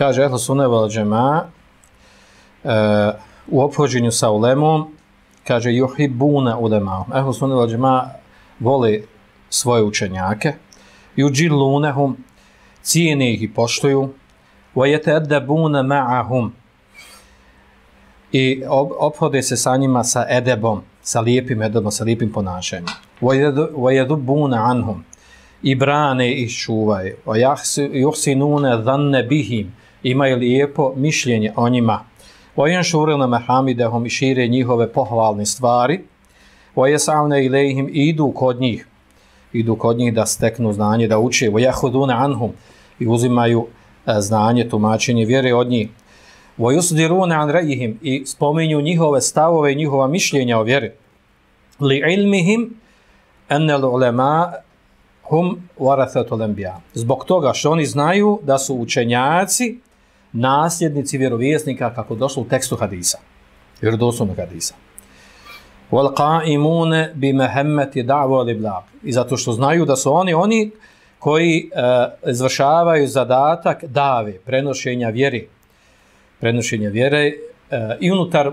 kaže Ehlu Sunneval Džema uh, e, u obhođenju sa ulemom, kaže juhibuna ulema. Ehlu Sunneval Džema voli svoje učenjake, juđilunehum, cijene ih i poštuju, vajete edebuna ma'ahum, i ophode se sa njima sa edebom, sa lijepim edebom, sa lijepim ponašanjem. Vajedubuna anhum, i brane ih čuvaju. Juhsinune dhanne bihim, imaju lijepo mišljenje o njima. Vajen šurina mehamidehom i šire njihove pohvalne stvari. Vajesavne ilehim idu kod njih. Idu kod njih da steknu znanje, da uče. Vajehudune anhum i uzimaju e, znanje, tumačenje vjere od njih. Vajusdirune an rejihim i spominju njihove stavove i njihova mišljenja o vjeri. Li ilmihim ennel ulema hum warathatul anbiya. Zbog toga što oni znaju da su učenjaci nasljednici vjerovjesnika kako došlo u tekstu hadisa. Vjerodostojnog hadisa. Wal qa'imun bi mahammati da'wa li blaq. I zato što znaju da su oni oni koji uh, izvršavaju zadatak dave, prenošenja vjere. Prenošenja vjere uh, i unutar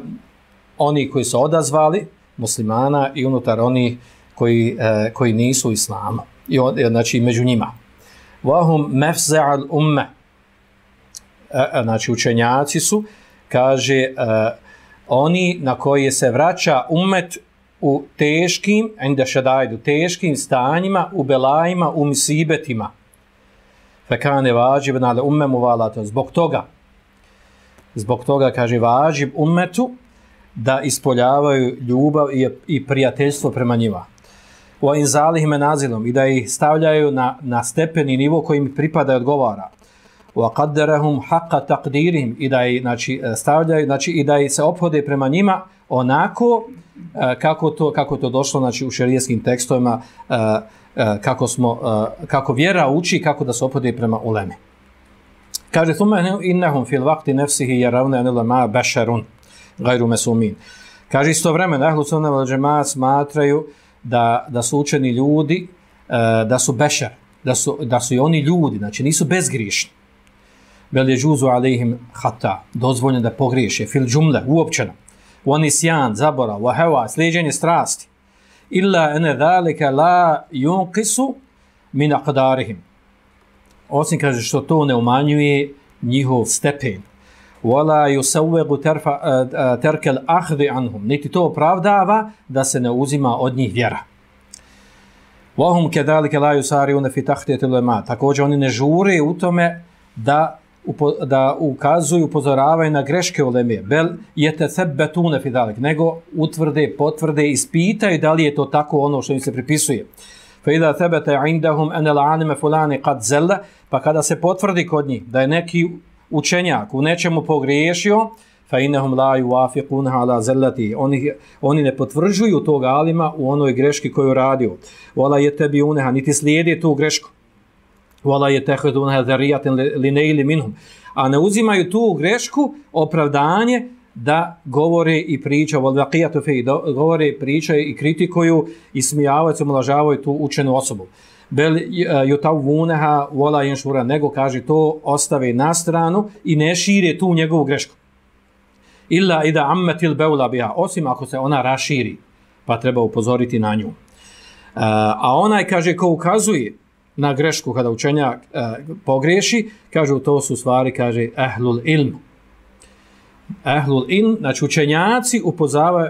oni koji su odazvali muslimana i unutar oni koji, uh, koji nisu islama i on, znači među njima. Wahum mafza'al umma. E, e, znači učenjaci su kaže e, oni na koje se vraća umet u teškim, enda šadajdu, teškim stanjima, u belajima, u misibetima. Fekane vađib nale ummemu valato. Zbog toga, zbog toga kaže vađib umetu da ispoljavaju ljubav i, i prijateljstvo prema njima u inzalihim nazilom i da ih stavljaju na, na stepeni nivo kojim pripada i odgovara. U qaddarahum haqqa taqdirihim i da ih znači, e, stavljaju znači, i da ih se ophode prema njima onako e, kako to, kako to došlo znači, u šerijskim tekstovima e, kako, smo, kako vjera uči kako da se ophode prema uleme. Kaže, thumma innahum fil waqti nafsihi yarawna an ma basharun ghayru masumin. Kaže istovremeno ahlu sunna wal jamaa smatraju da, da su učeni ljudi, da su bešar, da su, da su i oni ljudi, znači nisu bezgrišni. Bel je džuzu alejhim hata, dozvoljeno da pogriješe, fil džumle, uopćeno. Oni sjan, zabora, wa vaheva, sliđenje strasti. Illa ene zalika la yunqisu min aqdarihim. Osim kaže što to ne umanjuje njihov stepen. Wala yusawwigu tarfa eh, eh, tarka al-akhdh anhum. Niti to opravdava da se ne uzima od njih vjera. Wa hum kadhalika la yusari'una fi takhtiyat al-ulama. Također oni ne žure u tome da da ukazuju, upozoravaju na greške uleme, bel je te sebetune fidalik, nego utvrde, potvrde, ispitaju da li je to tako ono što im se pripisuje. Fa idha thabata indahum an al-alima fulani qad zalla, pa kada se potvrdi kod njih da je neki učenjak u nečemu pogriješio, fa innahum la yuafiquna ala zallati. Oni oni ne potvrđuju tog alima u onoj greški koju radio wala yatabiunha niti slijede tu grešku wala yatakhuduna hadariyatin li nail minhum a ne uzimaju tu grešku opravdanje da govore i pričaju wal waqiyatu fi govore pričaju i kritikuju i smijavaju se omlažavaju tu učenu osobu. Bel e, yutawunaha wala yanshura nego kaže to ostave na stranu i ne šire tu njegovu grešku. Illa ida ammatil baula biha osim ako se ona raširi pa treba upozoriti na nju. E, a onaj kaže ko ukazuje na grešku kada učenjak e, pogreši kaže to su stvari kaže ehlul ilm Ehlul ilm, znači učenjaci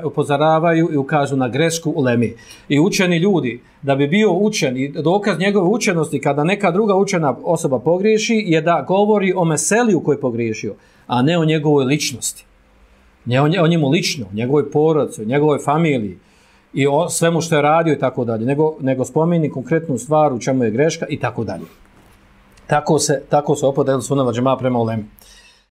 upozoravaju i ukažu na grešku u lemi. I učeni ljudi, da bi bio učen i dokaz njegove učenosti kada neka druga učena osoba pogriješi, je da govori o meseliju koji je pogriješio, a ne o njegovoj ličnosti. Ne o, o njemu lično, o njegovoj porodcu, o njegovoj familiji i o svemu što je radio i tako dalje, nego, nego spomeni konkretnu stvar u čemu je greška i tako dalje. Tako se, tako se opodelili sunava džema prema ulemi.